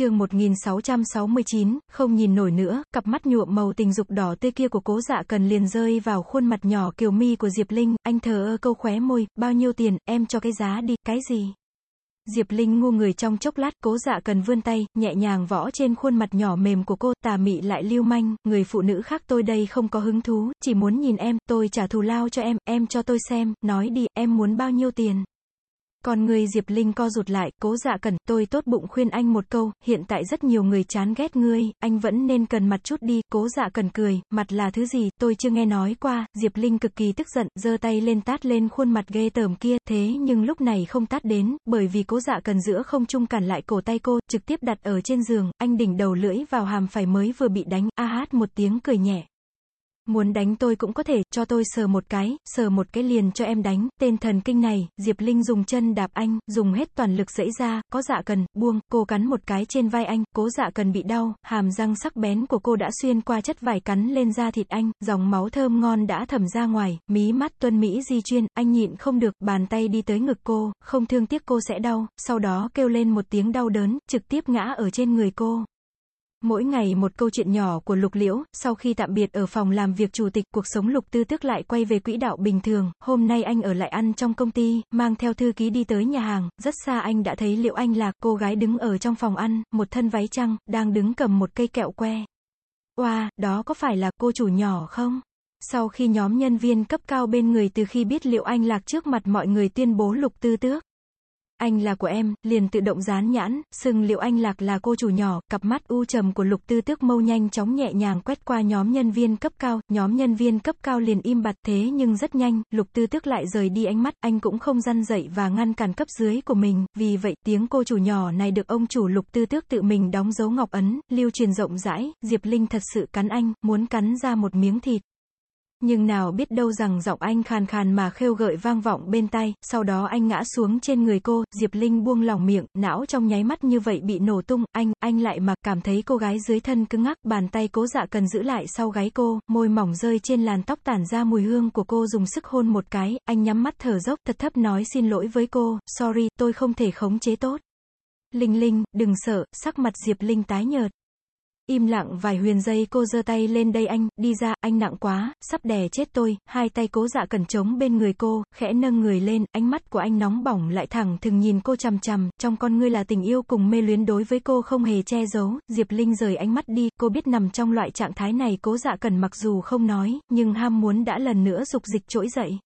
chương 1669, không nhìn nổi nữa, cặp mắt nhuộm màu tình dục đỏ tươi kia của cố dạ cần liền rơi vào khuôn mặt nhỏ kiều mi của Diệp Linh, anh thờ ơ câu khóe môi, bao nhiêu tiền, em cho cái giá đi, cái gì? Diệp Linh ngu người trong chốc lát, cố dạ cần vươn tay, nhẹ nhàng võ trên khuôn mặt nhỏ mềm của cô, tà mị lại lưu manh, người phụ nữ khác tôi đây không có hứng thú, chỉ muốn nhìn em, tôi trả thù lao cho em, em cho tôi xem, nói đi, em muốn bao nhiêu tiền. Còn người Diệp Linh co rụt lại, cố dạ cẩn, tôi tốt bụng khuyên anh một câu, hiện tại rất nhiều người chán ghét ngươi, anh vẫn nên cần mặt chút đi, cố dạ cẩn cười, mặt là thứ gì, tôi chưa nghe nói qua, Diệp Linh cực kỳ tức giận, giơ tay lên tát lên khuôn mặt ghê tởm kia, thế nhưng lúc này không tát đến, bởi vì cố dạ cần giữa không trung cản lại cổ tay cô, trực tiếp đặt ở trên giường, anh đỉnh đầu lưỡi vào hàm phải mới vừa bị đánh, a hát một tiếng cười nhẹ. Muốn đánh tôi cũng có thể, cho tôi sờ một cái, sờ một cái liền cho em đánh, tên thần kinh này, Diệp Linh dùng chân đạp anh, dùng hết toàn lực dẫy ra, có dạ cần, buông, cô cắn một cái trên vai anh, cố dạ cần bị đau, hàm răng sắc bén của cô đã xuyên qua chất vải cắn lên da thịt anh, dòng máu thơm ngon đã thẩm ra ngoài, mí mắt tuân Mỹ di chuyên, anh nhịn không được, bàn tay đi tới ngực cô, không thương tiếc cô sẽ đau, sau đó kêu lên một tiếng đau đớn, trực tiếp ngã ở trên người cô. Mỗi ngày một câu chuyện nhỏ của Lục Liễu, sau khi tạm biệt ở phòng làm việc chủ tịch, cuộc sống Lục Tư Tước lại quay về quỹ đạo bình thường, hôm nay anh ở lại ăn trong công ty, mang theo thư ký đi tới nhà hàng, rất xa anh đã thấy Liệu Anh Lạc, cô gái đứng ở trong phòng ăn, một thân váy trăng, đang đứng cầm một cây kẹo que. Oa, wow, đó có phải là cô chủ nhỏ không? Sau khi nhóm nhân viên cấp cao bên người từ khi biết Liệu Anh Lạc trước mặt mọi người tuyên bố Lục Tư Tước anh là của em, liền tự động dán nhãn, sừng liệu anh lạc là cô chủ nhỏ, cặp mắt u trầm của lục tư tước mâu nhanh chóng nhẹ nhàng quét qua nhóm nhân viên cấp cao, nhóm nhân viên cấp cao liền im bặt thế nhưng rất nhanh, lục tư tước lại rời đi ánh mắt, anh cũng không răn dậy và ngăn cản cấp dưới của mình, vì vậy tiếng cô chủ nhỏ này được ông chủ lục tư tước tự mình đóng dấu ngọc ấn, lưu truyền rộng rãi, Diệp Linh thật sự cắn anh, muốn cắn ra một miếng thịt. Nhưng nào biết đâu rằng giọng anh khàn khàn mà khêu gợi vang vọng bên tai, sau đó anh ngã xuống trên người cô, Diệp Linh buông lỏng miệng, não trong nháy mắt như vậy bị nổ tung, anh, anh lại mặc cảm thấy cô gái dưới thân cứng ngắc, bàn tay cố dạ cần giữ lại sau gáy cô, môi mỏng rơi trên làn tóc tản ra mùi hương của cô dùng sức hôn một cái, anh nhắm mắt thở dốc, thật thấp nói xin lỗi với cô, sorry, tôi không thể khống chế tốt. Linh Linh, đừng sợ, sắc mặt Diệp Linh tái nhợt. Im lặng vài huyền giây cô giơ tay lên đây anh, đi ra, anh nặng quá, sắp đè chết tôi, hai tay cố dạ cẩn trống bên người cô, khẽ nâng người lên, ánh mắt của anh nóng bỏng lại thẳng thừng nhìn cô chằm chằm, trong con ngươi là tình yêu cùng mê luyến đối với cô không hề che giấu, Diệp Linh rời ánh mắt đi, cô biết nằm trong loại trạng thái này cố dạ cẩn mặc dù không nói, nhưng ham muốn đã lần nữa dục dịch trỗi dậy.